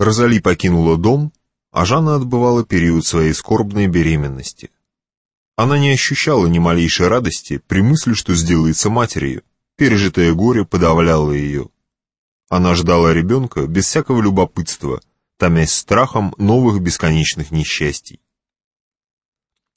Розали покинула дом, а Жанна отбывала период своей скорбной беременности. Она не ощущала ни малейшей радости при мысли, что сделается матерью. Пережитое горе подавляло ее. Она ждала ребенка без всякого любопытства, томясь страхом новых бесконечных несчастий.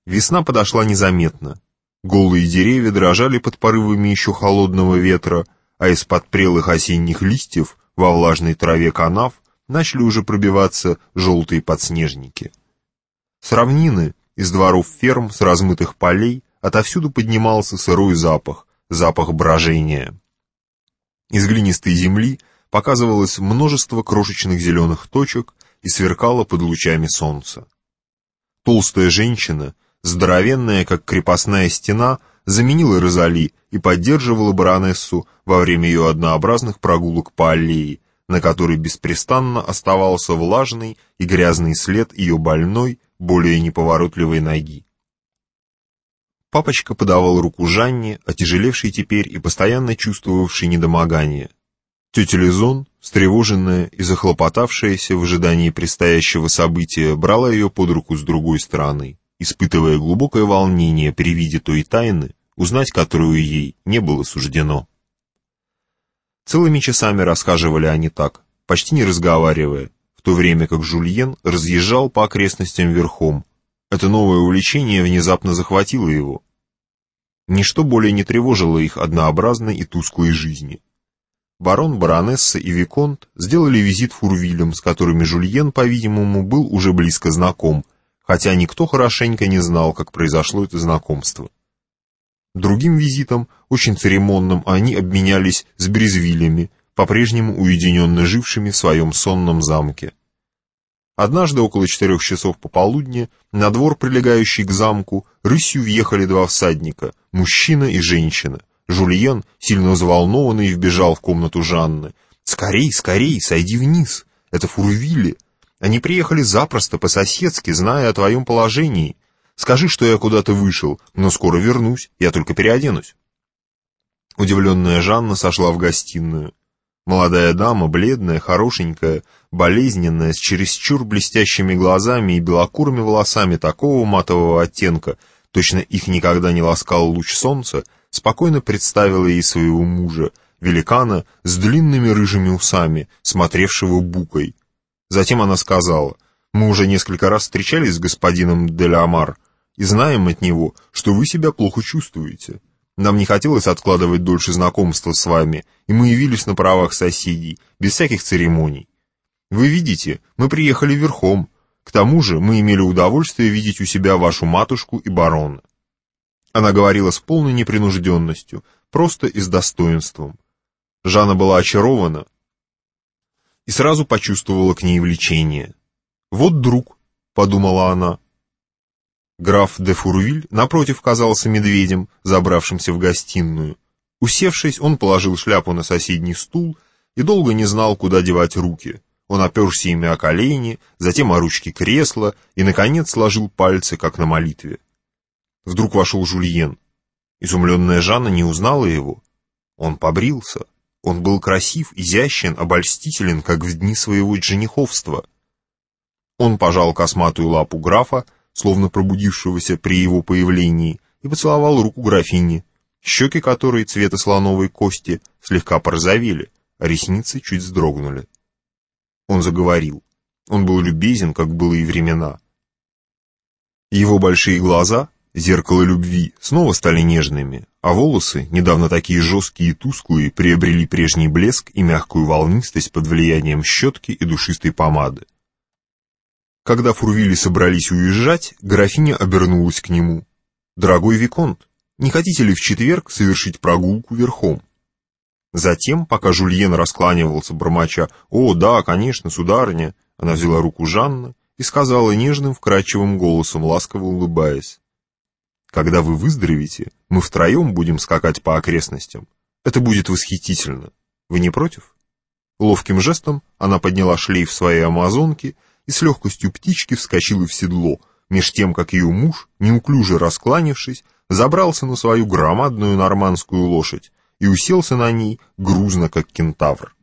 Весна подошла незаметно. Голые деревья дрожали под порывами еще холодного ветра, а из-под прелых осенних листьев во влажной траве канав начали уже пробиваться желтые подснежники. С равнины, из дворов ферм, с размытых полей, отовсюду поднимался сырой запах, запах брожения. Из глинистой земли показывалось множество крошечных зеленых точек и сверкало под лучами солнца. Толстая женщина, здоровенная, как крепостная стена, заменила Розали и поддерживала баронессу во время ее однообразных прогулок по аллее, на которой беспрестанно оставался влажный и грязный след ее больной, более неповоротливой ноги. Папочка подавал руку Жанне, отяжелевшей теперь и постоянно чувствовавшей недомогание. Тетя Лизон, встревоженная и захлопотавшаяся в ожидании предстоящего события, брала ее под руку с другой стороны, испытывая глубокое волнение при виде той тайны, узнать которую ей не было суждено. Целыми часами рассказывали они так, почти не разговаривая, в то время как Жульен разъезжал по окрестностям верхом. Это новое увлечение внезапно захватило его. Ничто более не тревожило их однообразной и тусклой жизни. Барон, баронесса и Виконт сделали визит Фурвилям, с которыми Жульен, по-видимому, был уже близко знаком, хотя никто хорошенько не знал, как произошло это знакомство. Другим визитом, очень церемонным, они обменялись с Брезвилями, по-прежнему уединенно жившими в своем сонном замке. Однажды около четырех часов пополудни на двор, прилегающий к замку, рысью въехали два всадника, мужчина и женщина. Жульен, сильно взволнованный, вбежал в комнату Жанны. «Скорей, скорей, сойди вниз! Это Фурвили! Они приехали запросто, по-соседски, зная о твоем положении. Скажи, что я куда-то вышел, но скоро вернусь, я только переоденусь». Удивленная Жанна сошла в гостиную. Молодая дама, бледная, хорошенькая, болезненная, с чересчур блестящими глазами и белокурыми волосами такого матового оттенка, точно их никогда не ласкал луч солнца, спокойно представила ей своего мужа, великана с длинными рыжими усами, смотревшего букой. Затем она сказала, «Мы уже несколько раз встречались с господином Делямар, и знаем от него, что вы себя плохо чувствуете. Нам не хотелось откладывать дольше знакомства с вами, и мы явились на правах соседей, без всяких церемоний. Вы видите, мы приехали верхом. К тому же мы имели удовольствие видеть у себя вашу матушку и барона». Она говорила с полной непринужденностью, просто и с достоинством. Жанна была очарована и сразу почувствовала к ней влечение. «Вот друг», — подумала она, Граф де Фурвиль, напротив, казался медведем, забравшимся в гостиную. Усевшись, он положил шляпу на соседний стул и долго не знал, куда девать руки. Он оперся ими о колени, затем о ручки кресла и, наконец, сложил пальцы, как на молитве. Вдруг вошел Жульен. Изумленная Жанна не узнала его. Он побрился. Он был красив, изящен, обольстителен, как в дни своего жениховства. Он пожал косматую лапу графа, словно пробудившегося при его появлении, и поцеловал руку графини, щеки которой цвета слоновой кости слегка порозовели, а ресницы чуть вздрогнули. Он заговорил. Он был любезен, как было и времена. Его большие глаза, зеркало любви, снова стали нежными, а волосы, недавно такие жесткие и тусклые, приобрели прежний блеск и мягкую волнистость под влиянием щетки и душистой помады. Когда Фурвили собрались уезжать, графиня обернулась к нему. «Дорогой Виконт, не хотите ли в четверг совершить прогулку верхом?» Затем, пока Жульен раскланивался, бормоча «О, да, конечно, сударыня», она взяла руку Жанны и сказала нежным, вкрадчивым голосом, ласково улыбаясь. «Когда вы выздоровите, мы втроем будем скакать по окрестностям. Это будет восхитительно. Вы не против?» Ловким жестом она подняла шлейф своей амазонки и с легкостью птички вскочила в седло, меж тем, как ее муж, неуклюже раскланившись, забрался на свою громадную нормандскую лошадь и уселся на ней грузно, как кентавр.